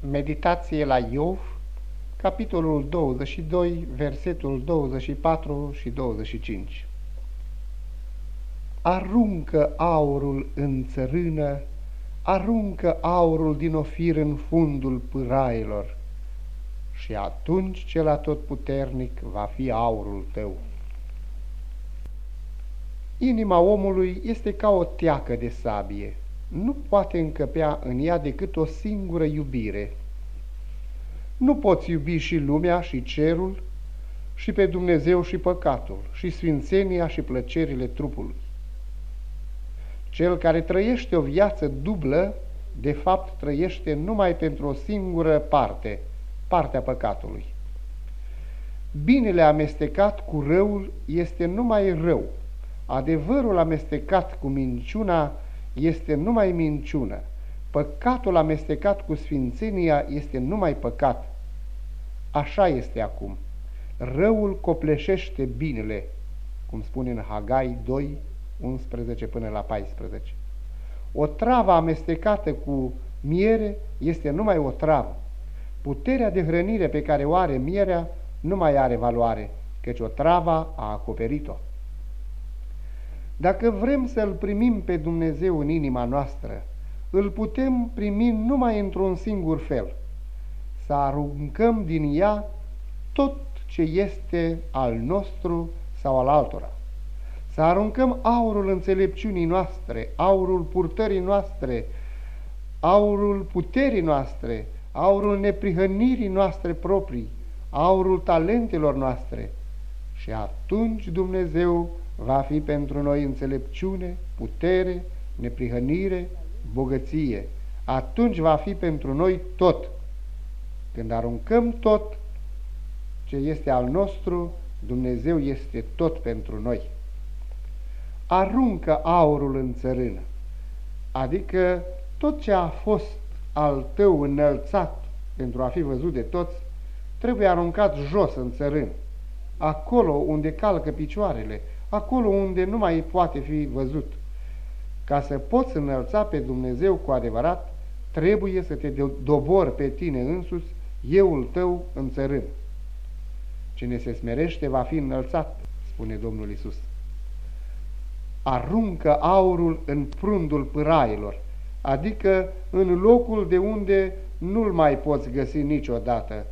Meditație la Iov, capitolul 22, versetul 24 și 25 Aruncă aurul în țărână, aruncă aurul din ofir în fundul pârailor, și atunci cel atotputernic va fi aurul tău. Inima omului este ca o teacă de sabie nu poate încăpea în ea decât o singură iubire. Nu poți iubi și lumea și cerul, și pe Dumnezeu și păcatul, și sfințenia și plăcerile trupului. Cel care trăiește o viață dublă, de fapt trăiește numai pentru o singură parte, partea păcatului. Binele amestecat cu răul este numai rău. Adevărul amestecat cu minciuna este numai minciună. Păcatul amestecat cu sfințenia este numai păcat. Așa este acum. Răul copleșește binele, cum spune în Hagai 2, 11 până la 14. O travă amestecată cu miere este numai o travă. Puterea de hrănire pe care o are mierea nu mai are valoare, căci o travă a acoperit-o. Dacă vrem să-L primim pe Dumnezeu în inima noastră, îl putem primi numai într-un singur fel, să aruncăm din ea tot ce este al nostru sau al altora. Să aruncăm aurul înțelepciunii noastre, aurul purtării noastre, aurul puterii noastre, aurul neprihănirii noastre proprii, aurul talentelor noastre. Și atunci Dumnezeu va fi pentru noi înțelepciune, putere, neprihănire, bogăție. Atunci va fi pentru noi tot. Când aruncăm tot ce este al nostru, Dumnezeu este tot pentru noi. Aruncă aurul în țărână, adică tot ce a fost al tău înălțat pentru a fi văzut de toți, trebuie aruncat jos în țărână, acolo unde calcă picioarele, acolo unde nu mai poate fi văzut. Ca să poți înălța pe Dumnezeu cu adevărat, trebuie să te dobori pe tine însuți, euul tău în țărân. Cine se smerește va fi înălțat, spune Domnul Isus. Aruncă aurul în prundul pârailor, adică în locul de unde nu-l mai poți găsi niciodată,